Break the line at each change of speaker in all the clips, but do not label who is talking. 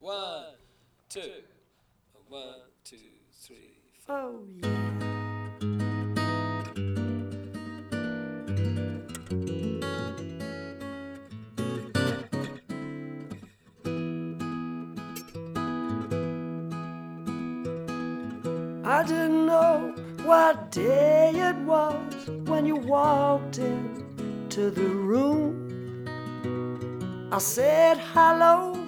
One, two, one, two, three.
Oh, yeah. I didn't know what day it was when you walked into the room. I said hello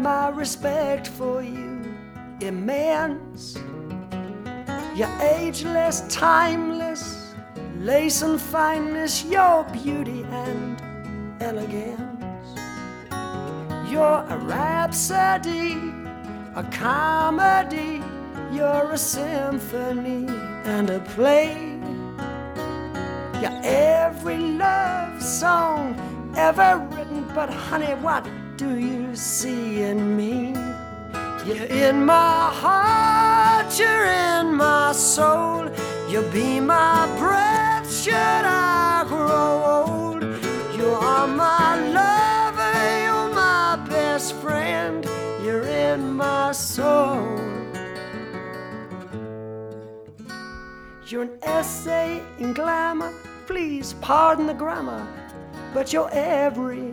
My respect for you immense. You're ageless, timeless, lace and fineness, your beauty and elegance. You're a rhapsody, a comedy, you're a symphony and a play. You're every love song ever written, but honey, what do you see in me? You're in my heart, you're in my soul. You'll be my breath should I grow old. You are my lover, you're my best friend. You're in my soul. You're an essay in glamour, please pardon the grammar, but you're every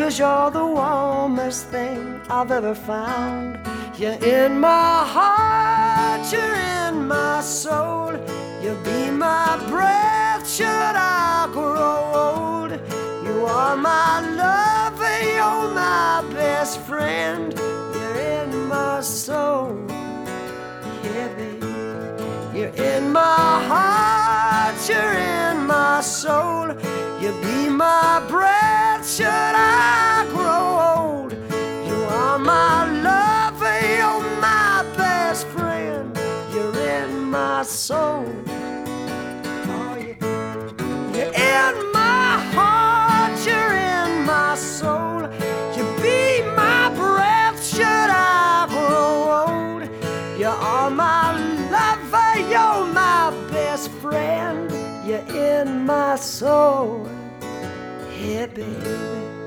cause you're the warmest thing I've ever found. You're in my heart, you're in my soul. You'll be my breath should I grow old. You are my lover, you're my best friend. You're in my soul. Yeah. You're in my heart, you're in my soul. You'll be my breath should I soul. You're in my heart, you're in my soul. You be my breath should I grow old. You are my lover, you're my best friend. You're in my soul. Yeah, baby.